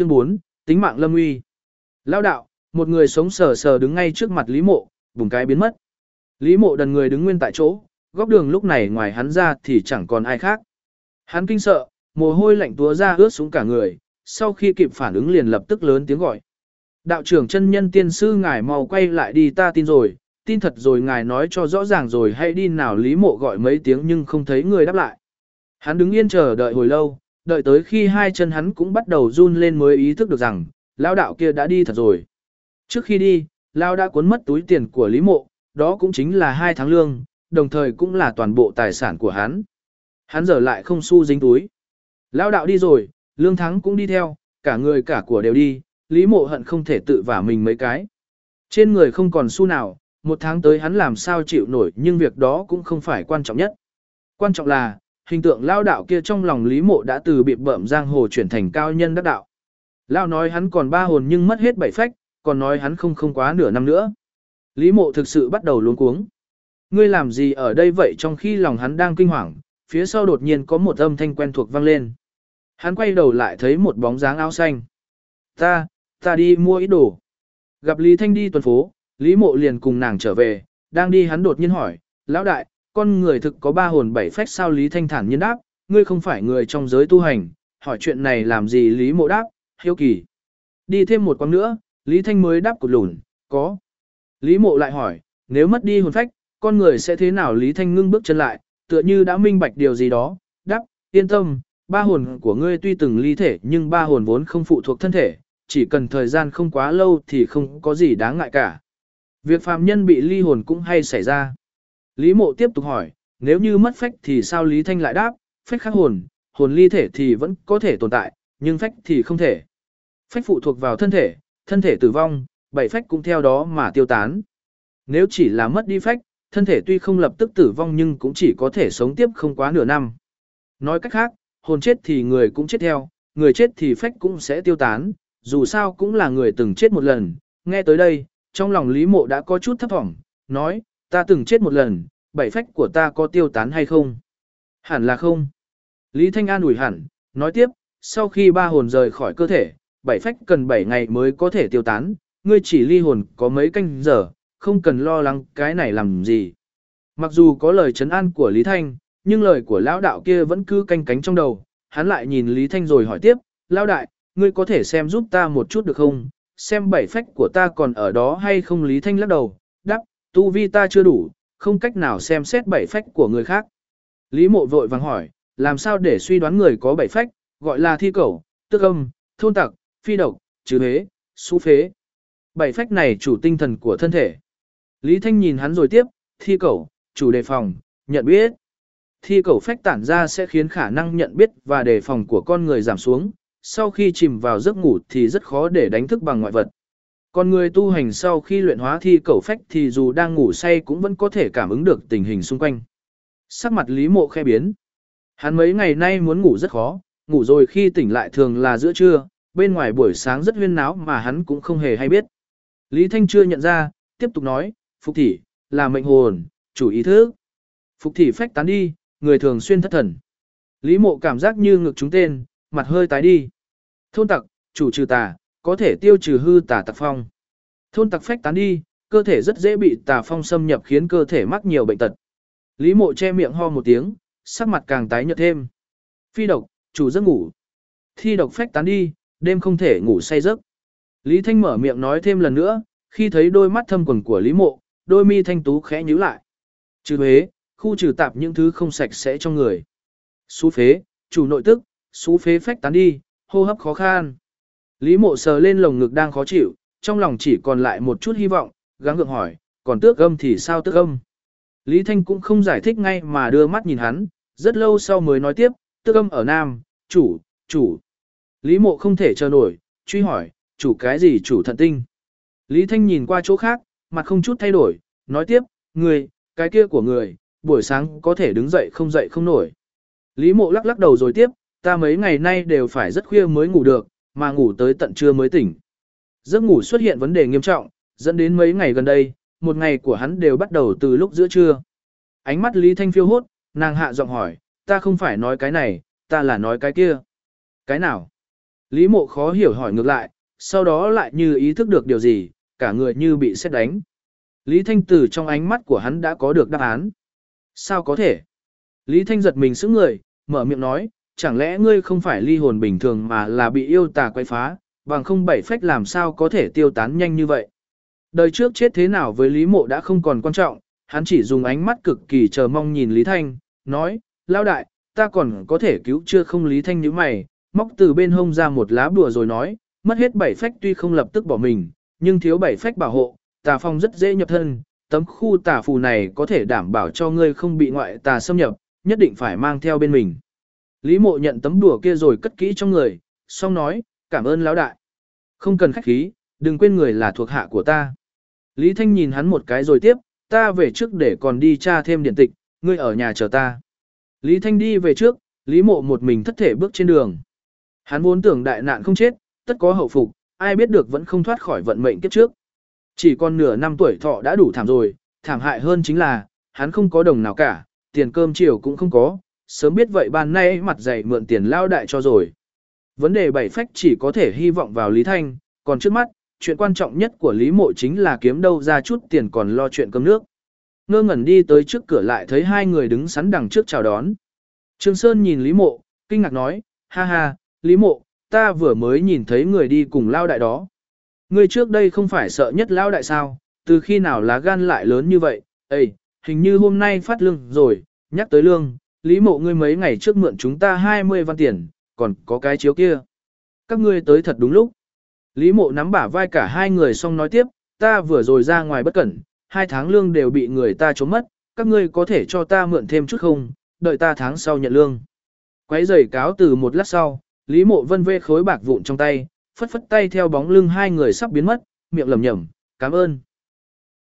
Chương 4, tính mạng lâm uy. Lao đạo, một người sống sờ sờ đứng ngay trước mặt Lý Mộ, bùng cái biến mất. Lý Mộ đần người đứng nguyên tại chỗ, góc đường lúc này ngoài hắn ra thì chẳng còn ai khác. Hắn kinh sợ, mồ hôi lạnh túa ra ướt xuống cả người, sau khi kịp phản ứng liền lập tức lớn tiếng gọi. Đạo trưởng chân nhân tiên sư ngài mau quay lại đi ta tin rồi, tin thật rồi ngài nói cho rõ ràng rồi hay đi nào Lý Mộ gọi mấy tiếng nhưng không thấy người đáp lại. Hắn đứng yên chờ đợi hồi lâu, đợi tới khi hai chân hắn cũng bắt đầu run lên mới ý thức được rằng, lao đạo kia đã đi thật rồi. Trước khi đi, lao đã cuốn mất túi tiền của Lý Mộ, đó cũng chính là hai tháng lương, đồng thời cũng là toàn bộ tài sản của hắn. Hắn giờ lại không xu dính túi. Lao đạo đi rồi, lương thắng cũng đi theo, cả người cả của đều đi, Lý Mộ hận không thể tự vả mình mấy cái. Trên người không còn xu nào, một tháng tới hắn làm sao chịu nổi nhưng việc đó cũng không phải quan trọng nhất. Quan trọng là, hình tượng lao đạo kia trong lòng Lý Mộ đã từ bị bợm giang hồ chuyển thành cao nhân đắc đạo. Lao nói hắn còn ba hồn nhưng mất hết bảy phách, còn nói hắn không không quá nửa năm nữa. Lý Mộ thực sự bắt đầu luống cuống. Ngươi làm gì ở đây vậy trong khi lòng hắn đang kinh hoàng, phía sau đột nhiên có một âm thanh quen thuộc vang lên. Hắn quay đầu lại thấy một bóng dáng áo xanh. Ta, ta đi mua ít đồ. Gặp Lý Thanh đi tuần phố, Lý Mộ liền cùng nàng trở về, đang đi hắn đột nhiên hỏi, lão đại, con người thực có ba hồn bảy phách sao Lý Thanh thản nhiên đáp, ngươi không phải người trong giới tu hành, hỏi chuyện này làm gì Lý Mộ đáp, hiếu kỳ. Đi thêm một quãng nữa, Lý Thanh mới đáp cụt lùn, có. Lý Mộ lại hỏi, nếu mất đi hồn phách, con người sẽ thế nào Lý Thanh ngưng bước chân lại, tựa như đã minh bạch điều gì đó, đáp, yên tâm, ba hồn của ngươi tuy từng ly thể nhưng ba hồn vốn không phụ thuộc thân thể, chỉ cần thời gian không quá lâu thì không có gì đáng ngại cả. Việc phàm nhân bị ly hồn cũng hay xảy ra. Lý mộ tiếp tục hỏi, nếu như mất phách thì sao Lý Thanh lại đáp, phách khác hồn, hồn ly thể thì vẫn có thể tồn tại, nhưng phách thì không thể. Phách phụ thuộc vào thân thể, thân thể tử vong, bảy phách cũng theo đó mà tiêu tán. Nếu chỉ là mất đi phách, thân thể tuy không lập tức tử vong nhưng cũng chỉ có thể sống tiếp không quá nửa năm. Nói cách khác, hồn chết thì người cũng chết theo, người chết thì phách cũng sẽ tiêu tán, dù sao cũng là người từng chết một lần. Nghe tới đây, trong lòng Lý Mộ đã có chút thấp thỏm, nói, ta từng chết một lần, bảy phách của ta có tiêu tán hay không? Hẳn là không. Lý Thanh An ủi hẳn, nói tiếp, sau khi ba hồn rời khỏi cơ thể, bảy phách cần 7 ngày mới có thể tiêu tán, ngươi chỉ ly hồn có mấy canh giờ, không cần lo lắng cái này làm gì. Mặc dù có lời trấn an của Lý Thanh, nhưng lời của lão đạo kia vẫn cứ canh cánh trong đầu, hắn lại nhìn Lý Thanh rồi hỏi tiếp, lão đại, ngươi có thể xem giúp ta một chút được không, xem bảy phách của ta còn ở đó hay không Lý Thanh lắc đầu, tu vi ta chưa đủ, không cách nào xem xét bảy phách của người khác. Lý mộ vội vàng hỏi, làm sao để suy đoán người có bảy phách, gọi là thi cẩu, tức âm, thôn tặc, phi độc, trừ hế, xú phế. Bảy phách này chủ tinh thần của thân thể. Lý Thanh nhìn hắn rồi tiếp, thi cẩu, chủ đề phòng, nhận biết. Thi cẩu phách tản ra sẽ khiến khả năng nhận biết và đề phòng của con người giảm xuống, sau khi chìm vào giấc ngủ thì rất khó để đánh thức bằng ngoại vật. Còn người tu hành sau khi luyện hóa thi cẩu phách thì dù đang ngủ say cũng vẫn có thể cảm ứng được tình hình xung quanh. Sắc mặt Lý Mộ khe biến. Hắn mấy ngày nay muốn ngủ rất khó, ngủ rồi khi tỉnh lại thường là giữa trưa, bên ngoài buổi sáng rất huyên náo mà hắn cũng không hề hay biết. Lý Thanh chưa nhận ra, tiếp tục nói, Phục thị, là mệnh hồn, chủ ý thức. Phục thị phách tán đi, người thường xuyên thất thần. Lý mộ cảm giác như ngực chúng tên, mặt hơi tái đi. Thôn tặc, chủ trừ tà, có thể tiêu trừ hư tà tạc phong. Thôn tạc phách tán đi, cơ thể rất dễ bị tà phong xâm nhập khiến cơ thể mắc nhiều bệnh tật. Lý mộ che miệng ho một tiếng, sắc mặt càng tái nhợt thêm. Phi độc, chủ giấc ngủ. Thi độc phách tán đi, đêm không thể ngủ say giấc. Lý Thanh mở miệng nói thêm lần nữa, khi thấy đôi mắt thâm quần của Lý mộ, đôi mi thanh tú khẽ nhíu lại. Trừ huế, khu trừ tạp những thứ không sạch sẽ trong người. Xú phế, chủ nội tức, xú phế phách tán đi, hô hấp khó khăn. Lý mộ sờ lên lồng ngực đang khó chịu, trong lòng chỉ còn lại một chút hy vọng, gắng gượng hỏi, còn tước âm thì sao tước âm? Lý Thanh cũng không giải thích ngay mà đưa mắt nhìn hắn, rất lâu sau mới nói tiếp, tước âm ở Nam, chủ, chủ. Lý mộ không thể chờ nổi, truy hỏi, chủ cái gì chủ thận tinh? Lý Thanh nhìn qua chỗ khác, mặt không chút thay đổi, nói tiếp, người, cái kia của người, buổi sáng có thể đứng dậy không dậy không nổi. Lý mộ lắc lắc đầu rồi tiếp, ta mấy ngày nay đều phải rất khuya mới ngủ được, mà ngủ tới tận trưa mới tỉnh. Giấc ngủ xuất hiện vấn đề nghiêm trọng, dẫn đến mấy ngày gần đây, một ngày của hắn đều bắt đầu từ lúc giữa trưa. Ánh mắt Lý Thanh phiêu hốt, nàng hạ giọng hỏi, ta không phải nói cái này, ta là nói cái kia. Cái nào? Lý mộ khó hiểu hỏi ngược lại, sau đó lại như ý thức được điều gì, cả người như bị xét đánh. Lý Thanh từ trong ánh mắt của hắn đã có được đáp án. Sao có thể? Lý Thanh giật mình sững người, mở miệng nói, chẳng lẽ ngươi không phải ly hồn bình thường mà là bị yêu tà quay phá, bằng không bảy phách làm sao có thể tiêu tán nhanh như vậy. Đời trước chết thế nào với Lý Mộ đã không còn quan trọng, hắn chỉ dùng ánh mắt cực kỳ chờ mong nhìn Lý Thanh, nói, lao đại, ta còn có thể cứu chưa không Lý Thanh như mày, móc từ bên hông ra một lá bùa rồi nói, mất hết bảy phách tuy không lập tức bỏ mình, nhưng thiếu bảy phách bảo hộ, tà phong rất dễ nhập thân, tấm khu tà phù này có thể đảm bảo cho ngươi không bị ngoại tà xâm nhập, nhất định phải mang theo bên mình. Lý mộ nhận tấm đùa kia rồi cất kỹ trong người, xong nói, cảm ơn lão đại. Không cần khách khí, đừng quên người là thuộc hạ của ta. Lý Thanh nhìn hắn một cái rồi tiếp, ta về trước để còn đi tra thêm điện tịch, ngươi ở nhà chờ ta. Lý Thanh đi về trước, Lý mộ một mình thất thể bước trên đường. Hắn vốn tưởng đại nạn không chết, tất có hậu phục, ai biết được vẫn không thoát khỏi vận mệnh kiếp trước. Chỉ còn nửa năm tuổi thọ đã đủ thảm rồi, thảm hại hơn chính là, hắn không có đồng nào cả, tiền cơm chiều cũng không có, sớm biết vậy ban nay mặt dày mượn tiền lao đại cho rồi. Vấn đề bảy phách chỉ có thể hy vọng vào Lý Thanh, còn trước mắt, chuyện quan trọng nhất của Lý Mộ chính là kiếm đâu ra chút tiền còn lo chuyện cơm nước. Ngơ ngẩn đi tới trước cửa lại thấy hai người đứng sẵn đằng trước chào đón. Trương Sơn nhìn Lý Mộ, kinh ngạc nói, ha ha, Lý Mộ, ta vừa mới nhìn thấy người đi cùng lao đại đó. Người trước đây không phải sợ nhất lao đại sao, từ khi nào lá gan lại lớn như vậy, Ê, hình như hôm nay phát lương rồi, nhắc tới lương, Lý Mộ ngươi mấy ngày trước mượn chúng ta 20 văn tiền, còn có cái chiếu kia. Các ngươi tới thật đúng lúc. Lý Mộ nắm bả vai cả hai người xong nói tiếp, ta vừa rồi ra ngoài bất cẩn, hai tháng lương đều bị người ta trốn mất, các ngươi có thể cho ta mượn thêm chút không, đợi ta tháng sau nhận lương. Quấy giày cáo từ một lát sau, Lý Mộ vân vê khối bạc vụn trong tay, phất phất tay theo bóng lưng hai người sắp biến mất, miệng lẩm nhẩm, cảm ơn.